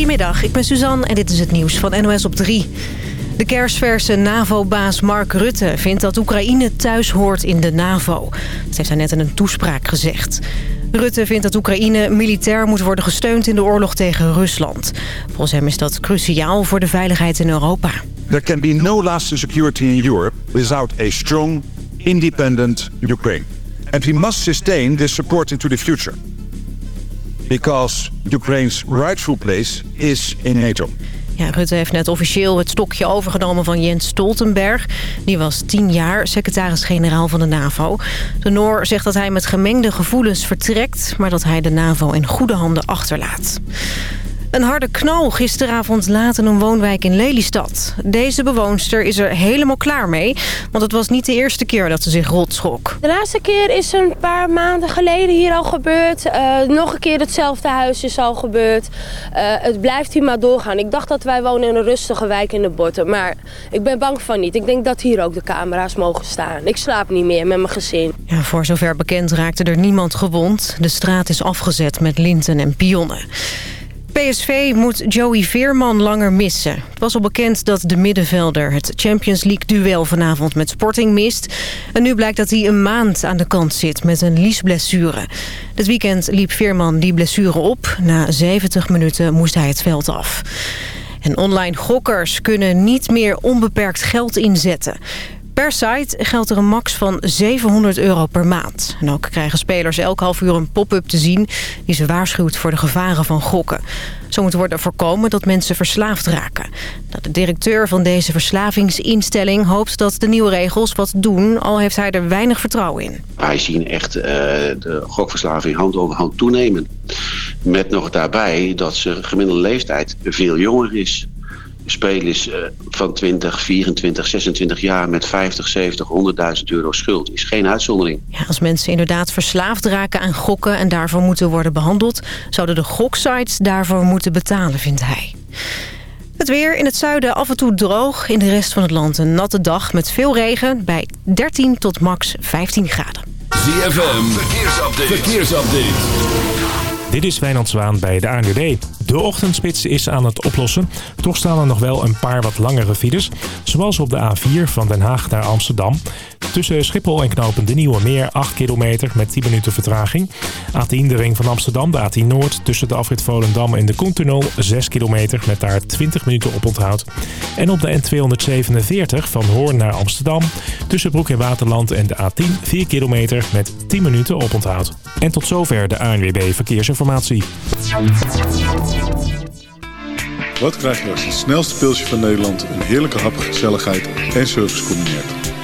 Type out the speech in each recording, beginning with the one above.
Goedemiddag, ik ben Suzanne en dit is het nieuws van NOS op 3. De kerstverse NAVO-baas Mark Rutte vindt dat Oekraïne thuis hoort in de NAVO. Dat heeft hij net in een toespraak gezegd. Rutte vindt dat Oekraïne militair moet worden gesteund in de oorlog tegen Rusland. Volgens hem is dat cruciaal voor de veiligheid in Europa. There can be no lasting security in Europe without a strong, independent Ukraine. And we must sustain this support into the future. Because Ukraine's rightful place is in NATO. Ja, Rutte heeft net officieel het stokje overgenomen van Jens Stoltenberg. Die was tien jaar secretaris-generaal van de NAVO. De Noor zegt dat hij met gemengde gevoelens vertrekt... maar dat hij de NAVO in goede handen achterlaat. Een harde knal gisteravond laat in een woonwijk in Lelystad. Deze bewoonster is er helemaal klaar mee, want het was niet de eerste keer dat ze zich rot schrok. De laatste keer is een paar maanden geleden hier al gebeurd. Uh, nog een keer hetzelfde huis is al gebeurd. Uh, het blijft hier maar doorgaan. Ik dacht dat wij wonen in een rustige wijk in de Botten, maar ik ben bang van niet. Ik denk dat hier ook de camera's mogen staan. Ik slaap niet meer met mijn gezin. Ja, voor zover bekend raakte er niemand gewond. De straat is afgezet met linten en pionnen. PSV moet Joey Veerman langer missen. Het was al bekend dat de middenvelder het Champions League-duel vanavond met Sporting mist. En nu blijkt dat hij een maand aan de kant zit met een liesblessure. Dit weekend liep Veerman die blessure op. Na 70 minuten moest hij het veld af. En online gokkers kunnen niet meer onbeperkt geld inzetten. Per site geldt er een max van 700 euro per maand. En ook krijgen spelers elk half uur een pop-up te zien... die ze waarschuwt voor de gevaren van gokken. Zo moet worden voorkomen dat mensen verslaafd raken. Nou, de directeur van deze verslavingsinstelling hoopt dat de nieuwe regels wat doen... al heeft hij er weinig vertrouwen in. Wij zien echt uh, de gokverslaving hand over hand toenemen. Met nog daarbij dat zijn gemiddelde leeftijd veel jonger is spelen is uh, van 20, 24, 26 jaar met 50, 70, 100.000 euro schuld. Is geen uitzondering. Ja, als mensen inderdaad verslaafd raken aan gokken en daarvoor moeten worden behandeld... zouden de goksites daarvoor moeten betalen, vindt hij. Het weer in het zuiden af en toe droog. In de rest van het land een natte dag met veel regen bij 13 tot max 15 graden. ZFM, verkeersupdate. verkeersupdate. Dit is Wijnand Zwaan bij de ANWB. De ochtendspits is aan het oplossen. Toch staan er nog wel een paar wat langere files. Zoals op de A4 van Den Haag naar Amsterdam. Tussen Schiphol en Knopen de Nieuwe Meer 8 kilometer met 10 minuten vertraging. A10 de ring van Amsterdam, de A10 Noord. Tussen de afrit Volendam en de Koentunnel 6 kilometer met daar 20 minuten op onthoud. En op de N247 van Hoorn naar Amsterdam. Tussen Broek en Waterland en de A10 4 kilometer met 10 minuten op onthoud. En tot zover de ANWB Verkeersinformatie. Wat krijg je als het snelste pilsje van Nederland een heerlijke hap, gezelligheid en service combineert?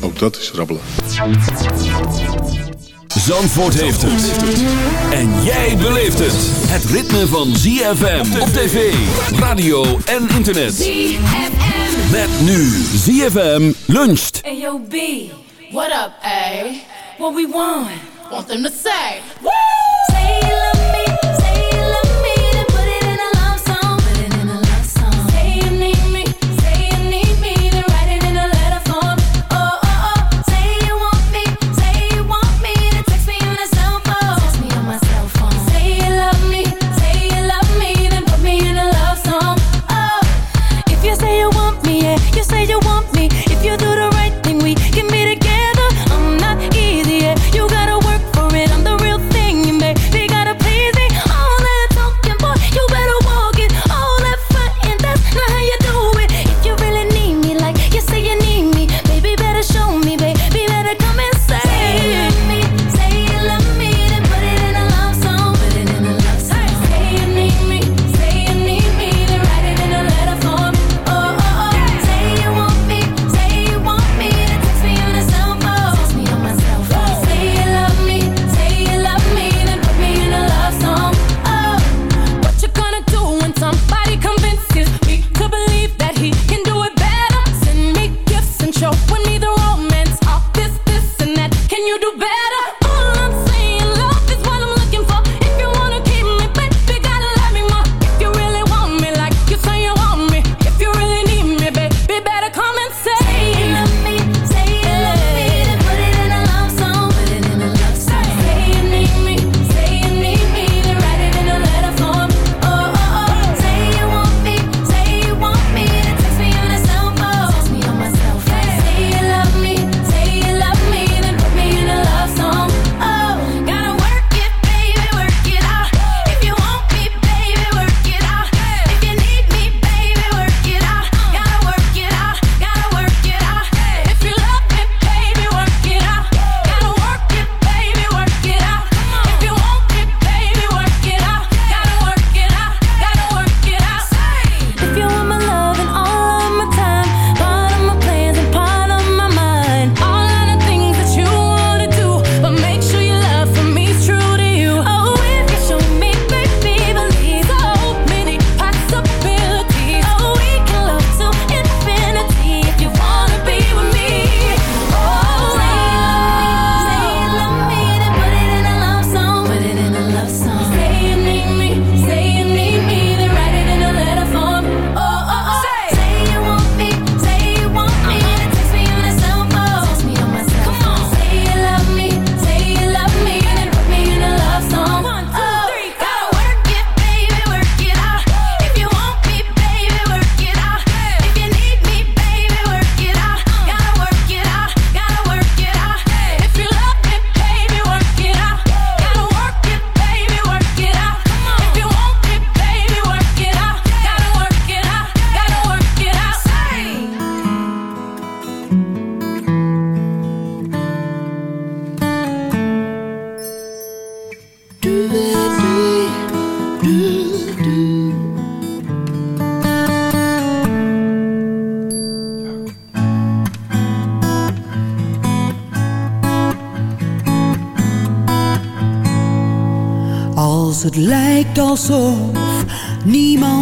Ook dat is rabbelen. Zandvoort heeft het. En jij beleeft het. Het ritme van ZFM op tv, radio en internet. ZFM. Met nu ZFM luncht. Hey yo B, what up A? What we want? Want them to say. Woo! Say you love me.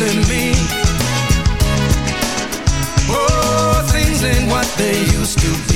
in me. Oh, things ain't what they used to be.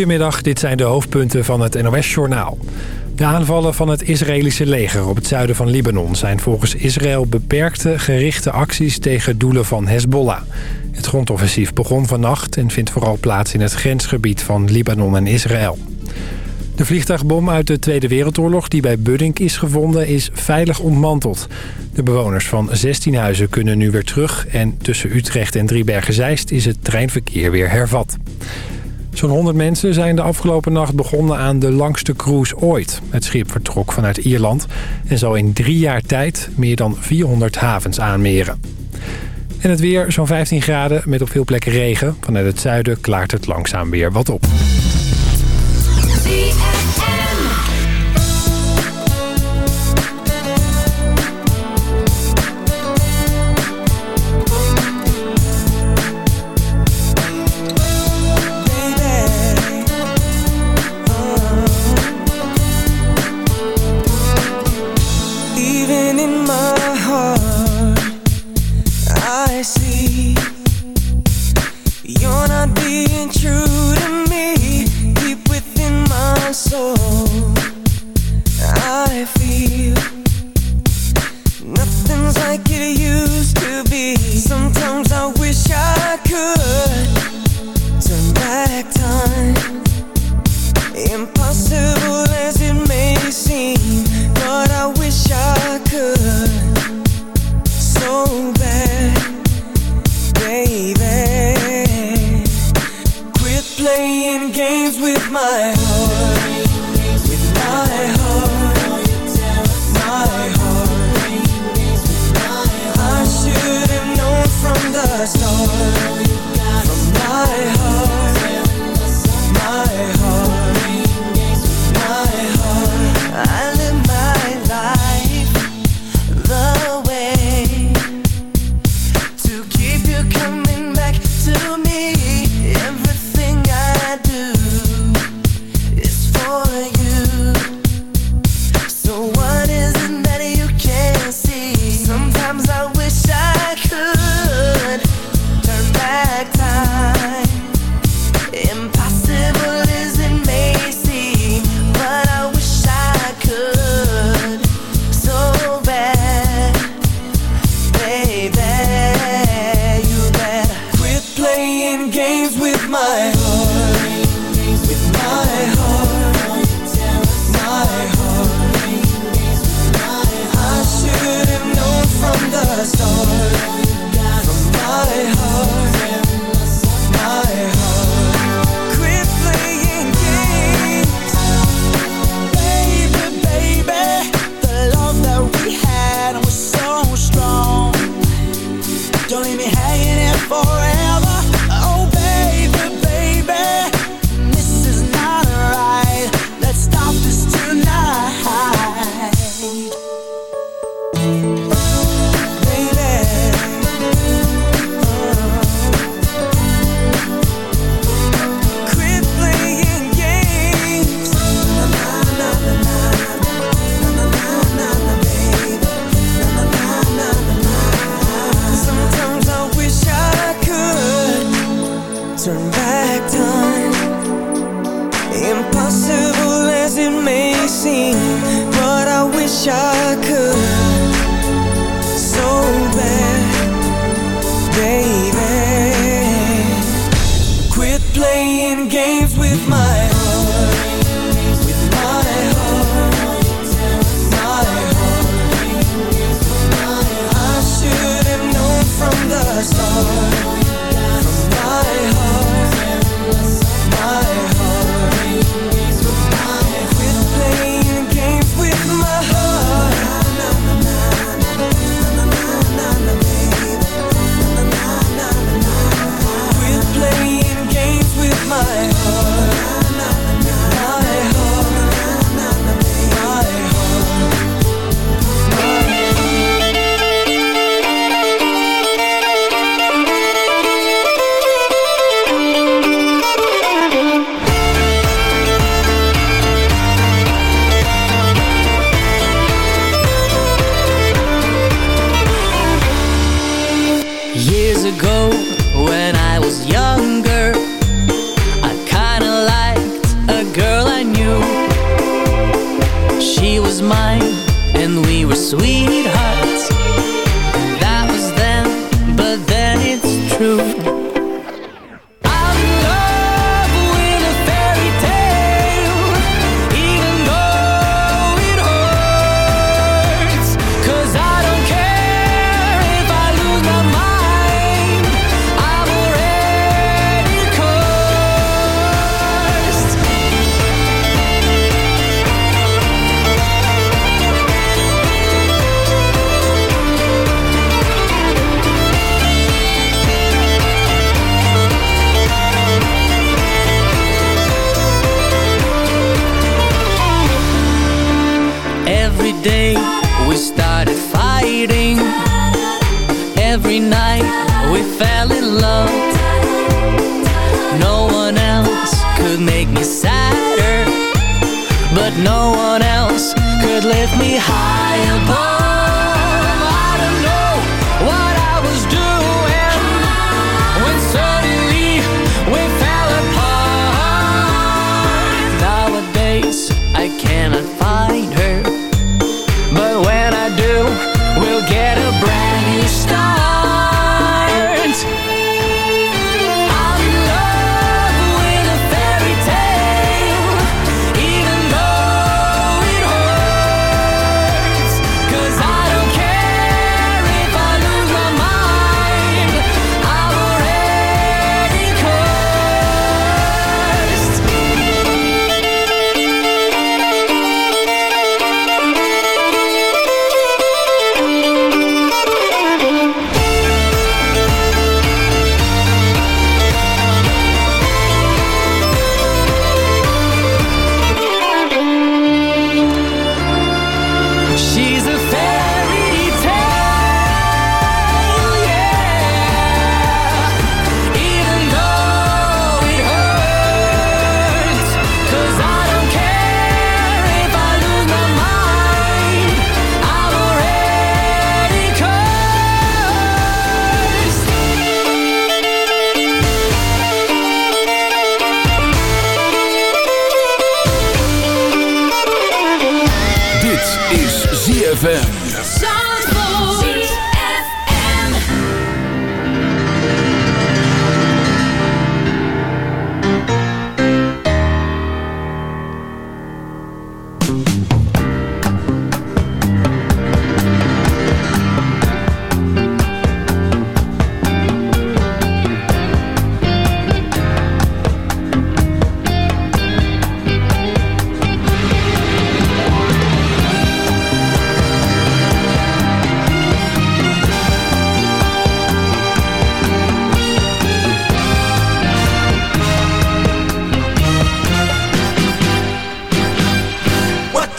Goedemiddag, dit zijn de hoofdpunten van het NOS-journaal. De aanvallen van het Israëlische leger op het zuiden van Libanon... zijn volgens Israël beperkte, gerichte acties tegen doelen van Hezbollah. Het grondoffensief begon vannacht en vindt vooral plaats in het grensgebied van Libanon en Israël. De vliegtuigbom uit de Tweede Wereldoorlog die bij Buddink is gevonden is veilig ontmanteld. De bewoners van 16 huizen kunnen nu weer terug en tussen Utrecht en Driebergen-Zeist is het treinverkeer weer hervat. Zo'n 100 mensen zijn de afgelopen nacht begonnen aan de langste cruise ooit. Het schip vertrok vanuit Ierland en zal in drie jaar tijd meer dan 400 havens aanmeren. En het weer zo'n 15 graden met op veel plekken regen. Vanuit het zuiden klaart het langzaam weer wat op.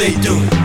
they do.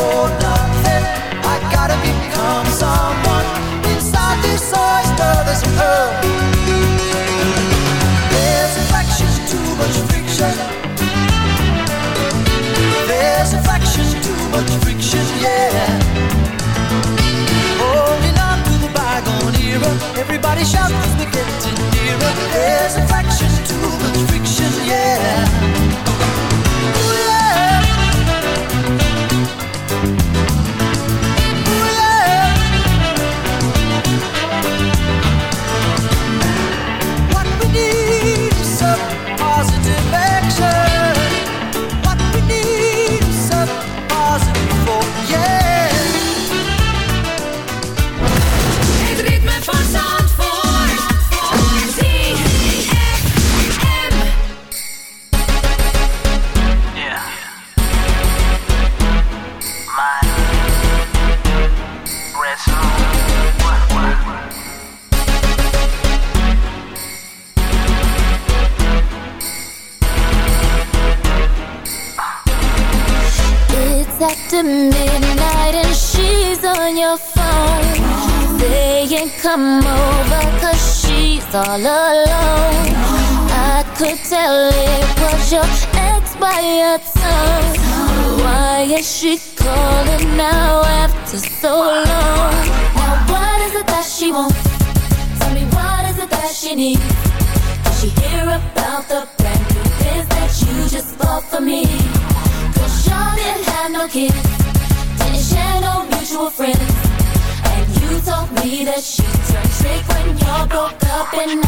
hold.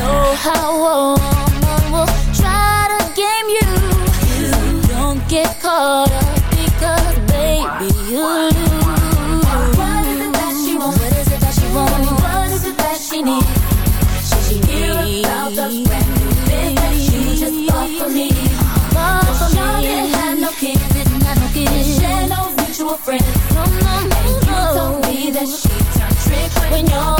know how a woman will try to game you. you. Don't get caught up because, baby, you lose. What is it that she wants? What is it that she wants? What is it that she needs? Should she hear about the brand new thing that you just bought for me? Bought for me. didn't have no kids, didn't have no kids. Share no mutual friends. No, no, no, and you told me that she turned trick when you're